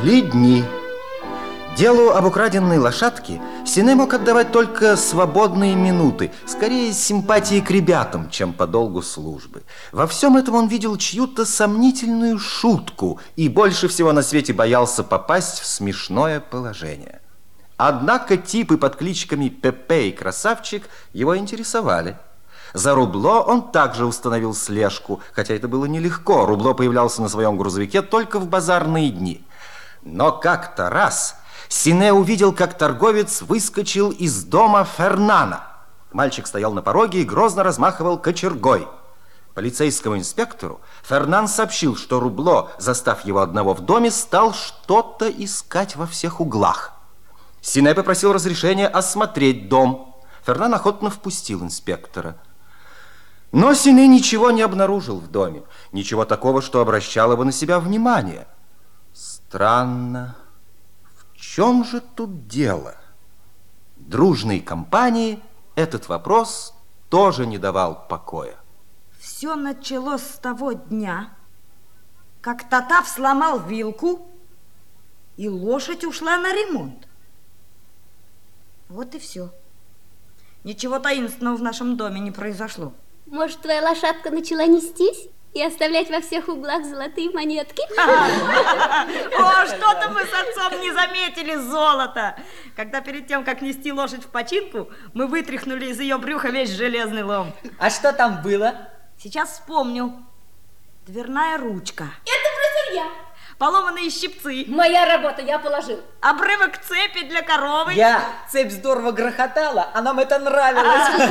Шли дни. Делу об украденной лошадке Сине мог отдавать только свободные минуты, скорее симпатии к ребятам, чем по долгу службы. Во всем этом он видел чью-то сомнительную шутку и больше всего на свете боялся попасть в смешное положение. Однако типы под кличками Пепе и Красавчик его интересовали. За Рубло он также установил слежку, хотя это было нелегко. Рубло появлялся на своем грузовике только в базарные дни. Но как-то раз Сине увидел, как торговец выскочил из дома Фернана. Мальчик стоял на пороге и грозно размахивал кочергой. Полицейскому инспектору Фернан сообщил, что Рубло, застав его одного в доме, стал что-то искать во всех углах. Сине попросил разрешения осмотреть дом. Фернан охотно впустил инспектора. Но Сине ничего не обнаружил в доме. Ничего такого, что обращало бы на себя внимание. Странно чем же тут дело? Дружной компании этот вопрос тоже не давал покоя. Все началось с того дня, как Татав сломал вилку, и лошадь ушла на ремонт. Вот и все. Ничего таинственного в нашем доме не произошло. Может, твоя лошадка начала нестись? И оставлять во всех углах золотые монетки? О, что-то мы с отцом не заметили золото. Когда перед тем, как нести лошадь в починку, мы вытряхнули из ее брюха весь железный лом. А что там было? Сейчас вспомню. Дверная ручка. Это бросил я. Поломанные щипцы. Моя работа, я положил. Обрывок цепи для коровы. Я. Цепь здорово грохотала, а нам это нравилось.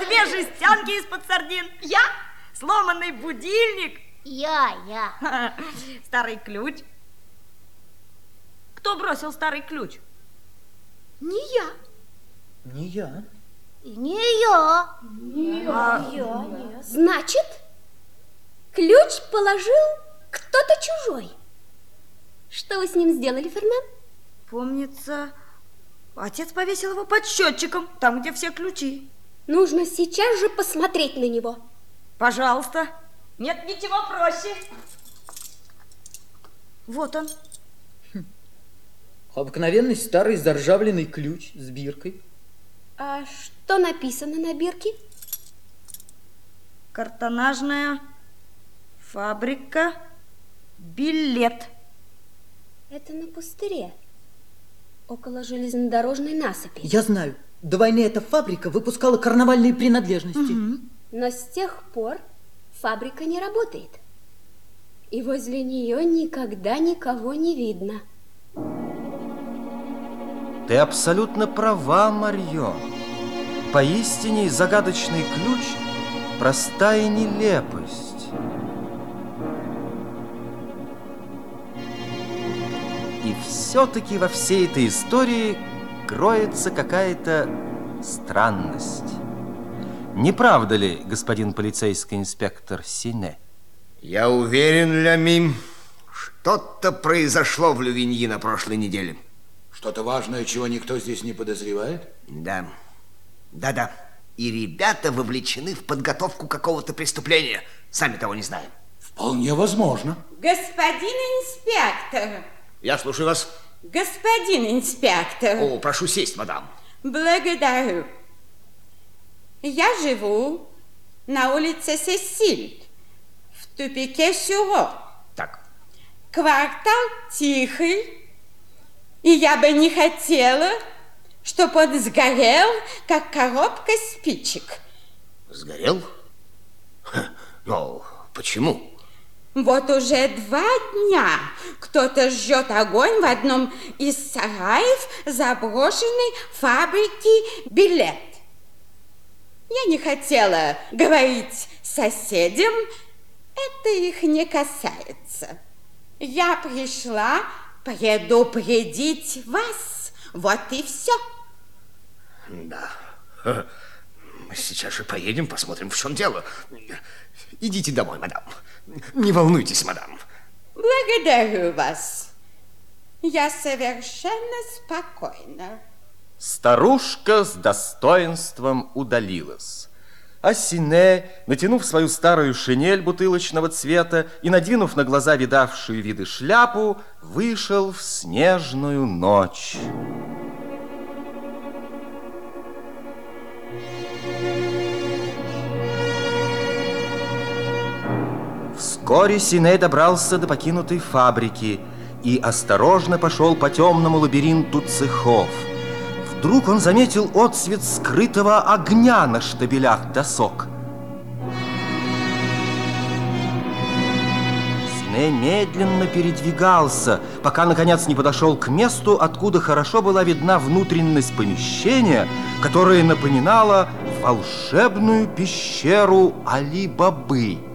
Две жестянки из-под сардин. Я. Сломанный будильник. Я, я. Старый ключ. Кто бросил старый ключ? Не я. Не я. Не я. Не а... я. Нет. Значит, ключ положил кто-то чужой. Что вы с ним сделали, Фернан? Помнится, отец повесил его под счетчиком, там, где все ключи. Нужно сейчас же посмотреть на него. Пожалуйста. Нет ничего проще. Вот он. Хм. Обыкновенный старый заржавленный ключ с биркой. А что написано на бирке? Картонажная фабрика билет. Это на пустыре, около железнодорожной насыпи. Я знаю. До войны эта фабрика выпускала карнавальные принадлежности. Угу. Но с тех пор фабрика не работает. И возле нее никогда никого не видно. Ты абсолютно права, Марьё. Поистине загадочный ключ – простая нелепость. И все-таки во всей этой истории кроется какая-то странность. Не правда ли, господин полицейский инспектор Сине? Я уверен, Лямим, что-то произошло в Лювиньи на прошлой неделе. Что-то важное, чего никто здесь не подозревает? Да. Да-да. И ребята вовлечены в подготовку какого-то преступления. Сами того не знаем. Вполне возможно. Господин инспектор. Я слушаю вас. Господин инспектор. О, прошу сесть, мадам. Благодарю. Я живу на улице Сесиль, в тупике Сюро. Так. Квартал тихий, и я бы не хотела, чтобы он сгорел, как коробка спичек. Сгорел? Но почему? Вот уже два дня кто-то жжет огонь в одном из сараев заброшенной фабрики «Билет». Я не хотела говорить соседям, это их не касается. Я пришла предупредить вас, вот и все. Да. Мы сейчас же поедем, посмотрим, в чем дело. Идите домой, мадам. Не волнуйтесь, мадам. Благодарю вас. Я совершенно спокойна. Старушка с достоинством удалилась. А Сине, натянув свою старую шинель бутылочного цвета и надвинув на глаза видавшую виды шляпу, вышел в снежную ночь. Вскоре Сине добрался до покинутой фабрики и осторожно пошел по темному лабиринту цехов. Вдруг он заметил отсвет скрытого огня на штабелях досок. Сине медленно передвигался, пока, наконец, не подошел к месту, откуда хорошо была видна внутренность помещения, которое напоминало волшебную пещеру Али-Бабы.